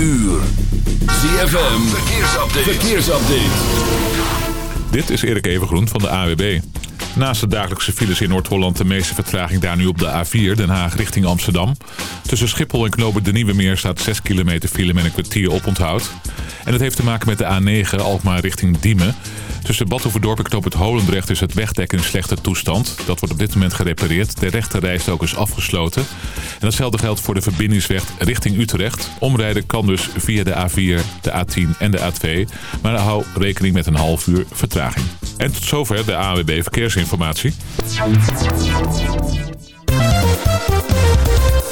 uur. ZFM, verkeersupdate. Dit is Erik Evengroen van de AWB. Naast de dagelijkse files in Noord-Holland de meeste vertraging daar nu op de A4 Den Haag richting Amsterdam. Tussen Schiphol en Knopen de Nieuwe Meer staat 6 kilometer file met een kwartier oponthoud. En dat heeft te maken met de A9 Alkmaar richting Diemen. Tussen Badhoevedorp en Knoop het Holendrecht is het wegdek in slechte toestand. Dat wordt op dit moment gerepareerd. De ook is afgesloten. En datzelfde geldt voor de verbindingsweg richting Utrecht. Omrijden kan dus via de A4, de A10 en de A2. Maar hou rekening met een half uur vertraging. En tot zover de AWB Verkeersinformatie.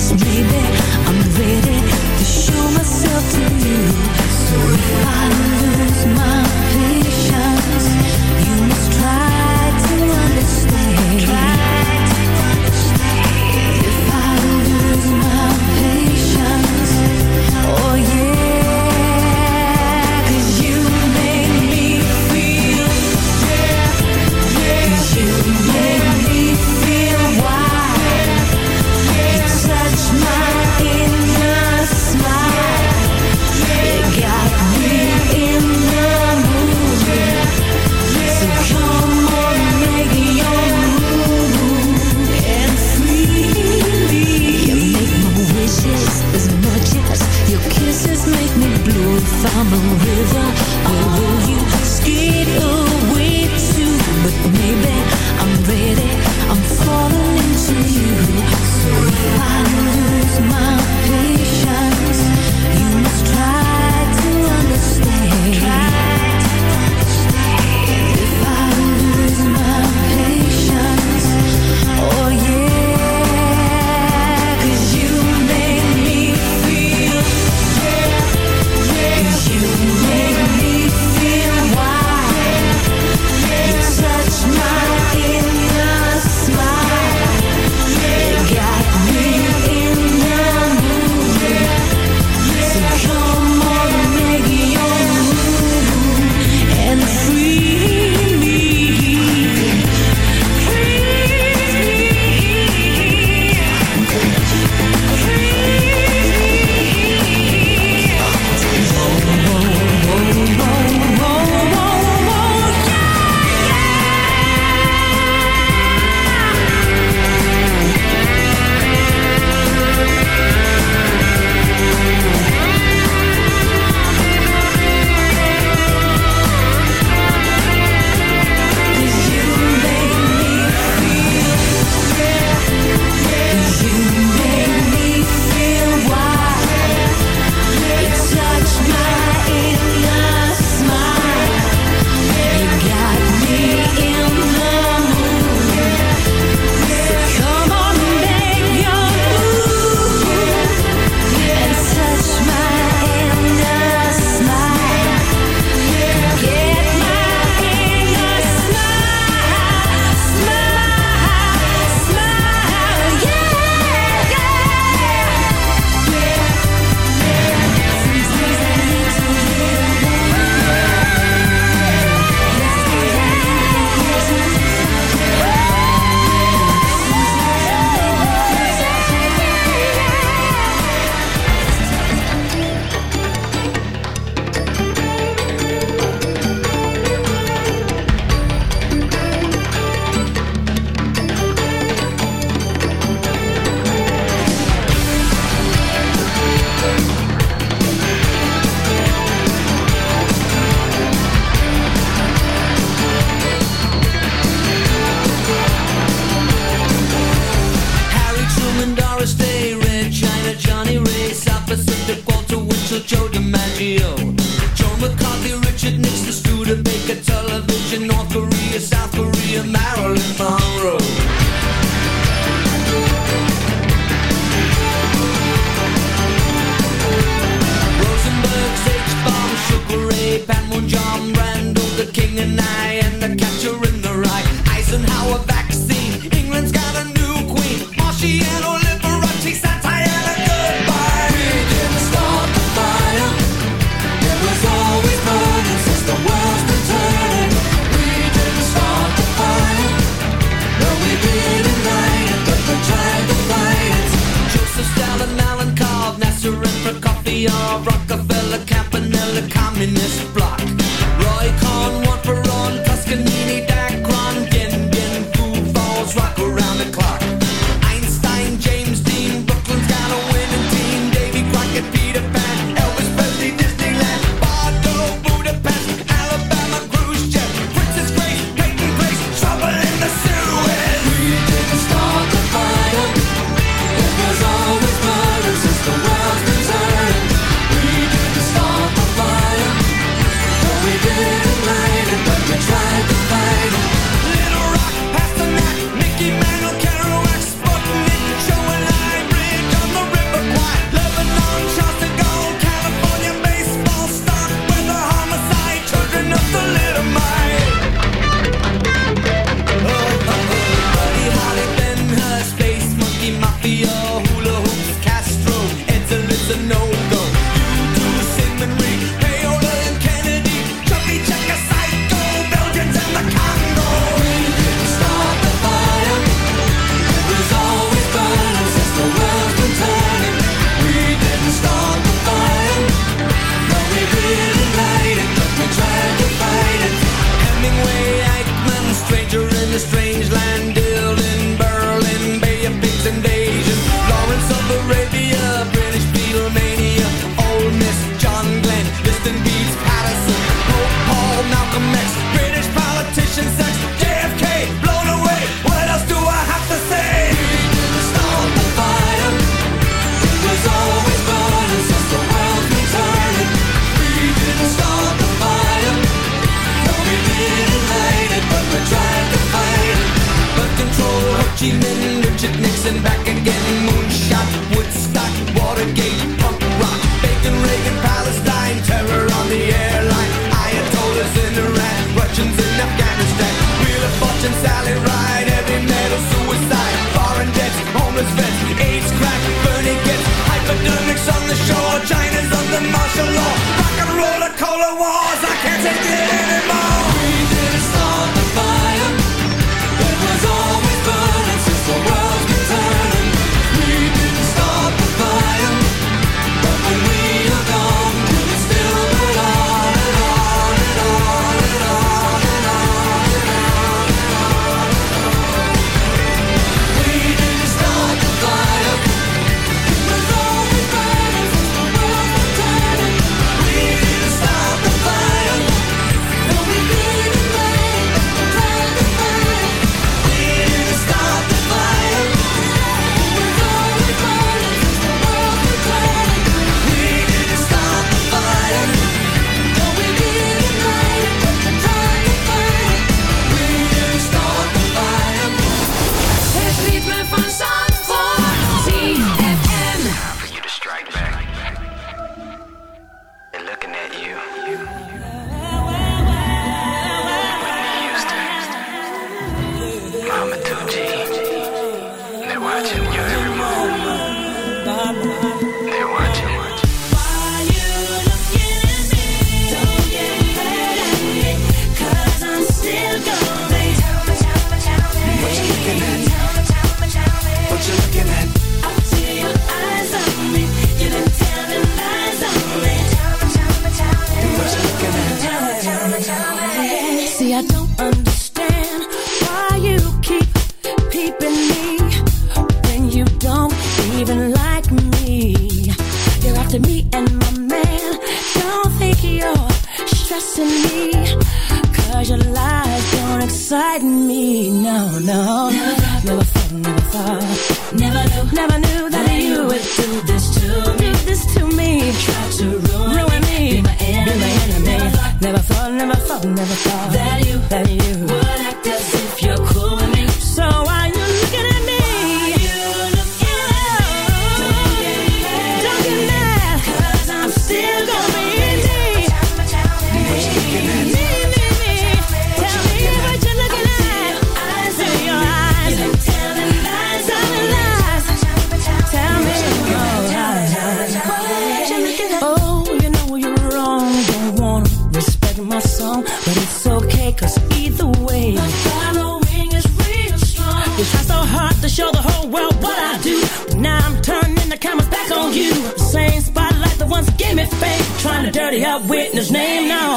Cause maybe I'm ready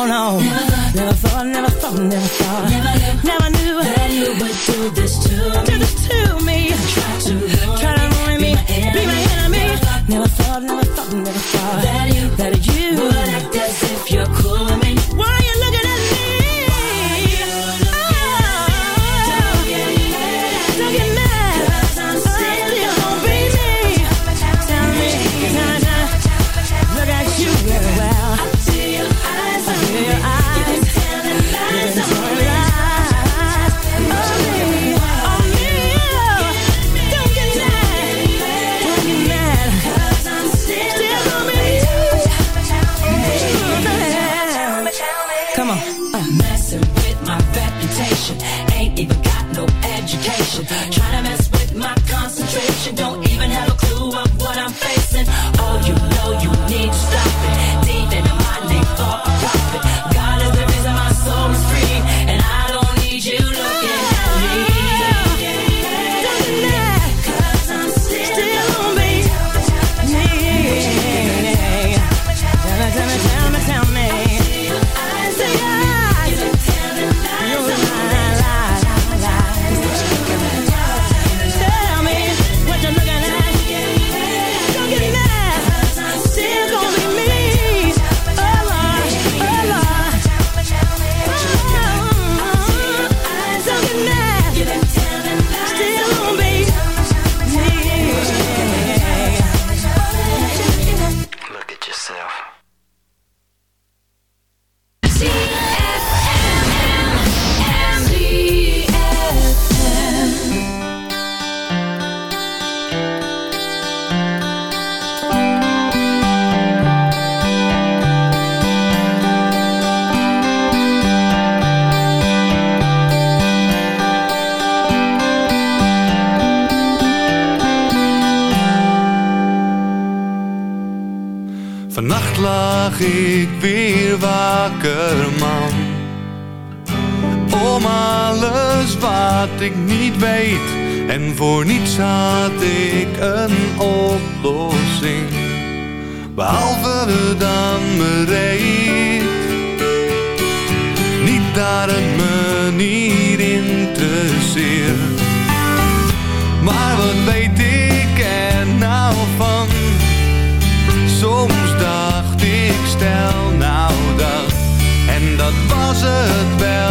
Never thought, Never thought, never thought, never thought. Never knew, never knew that you would do this to me. Do this to me. Try to ruin me, be my enemy. Never thought, never ik weer wakker, man. Om alles wat ik niet weet en voor niets had ik een oplossing. Behalve dan bereid, niet daar een te zeer, Maar wat weet ik er nou van? het bell.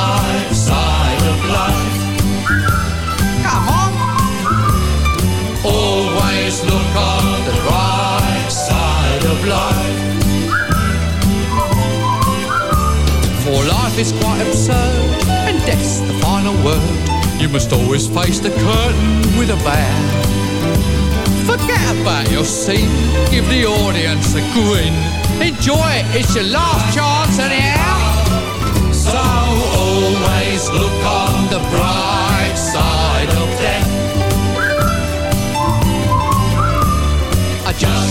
life For life is quite absurd And death's the final word You must always face the curtain with a bang Forget about your scene Give the audience a grin Enjoy it, it's your last chance anyhow So always look on the bright side of death I just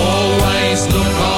Always look on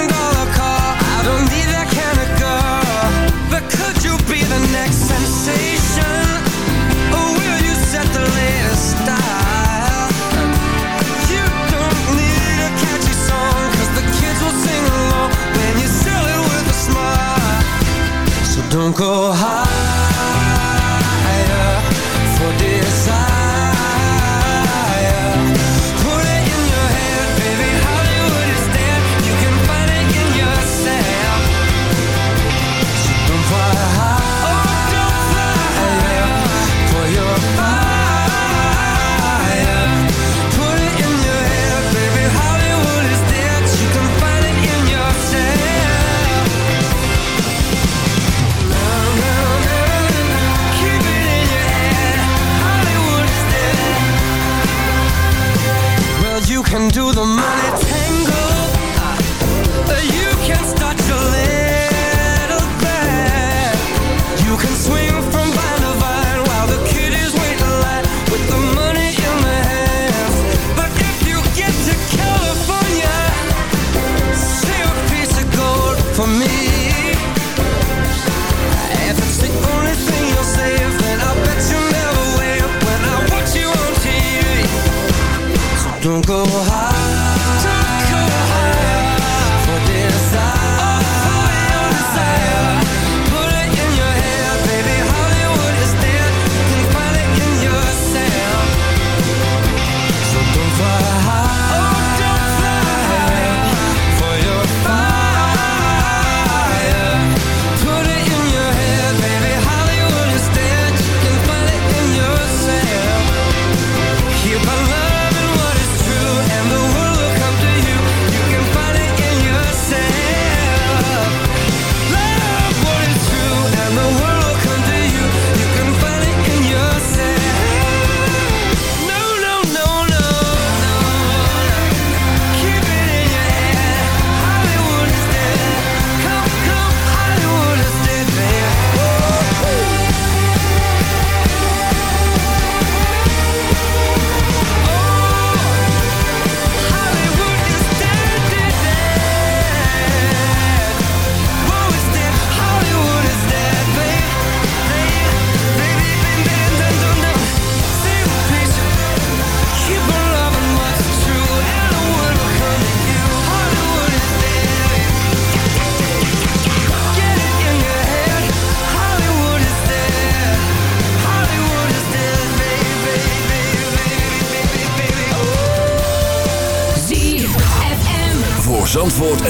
go high can do the money Don't go high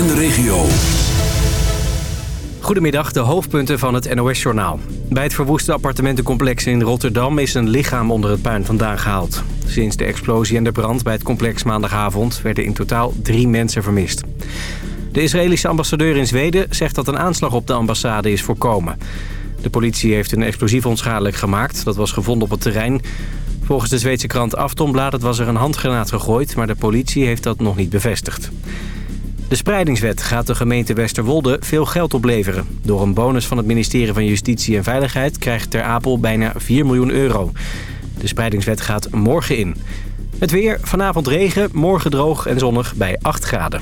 en de regio. Goedemiddag, de hoofdpunten van het NOS-journaal. Bij het verwoeste appartementencomplex in Rotterdam is een lichaam onder het puin vandaan gehaald. Sinds de explosie en de brand bij het complex maandagavond werden in totaal drie mensen vermist. De Israëlische ambassadeur in Zweden zegt dat een aanslag op de ambassade is voorkomen. De politie heeft een explosief onschadelijk gemaakt, dat was gevonden op het terrein. Volgens de Zweedse krant Aftonbladet was er een handgranaat gegooid, maar de politie heeft dat nog niet bevestigd. De spreidingswet gaat de gemeente Westerwolde veel geld opleveren. Door een bonus van het ministerie van Justitie en Veiligheid... krijgt Ter Apel bijna 4 miljoen euro. De spreidingswet gaat morgen in. Het weer, vanavond regen, morgen droog en zonnig bij 8 graden.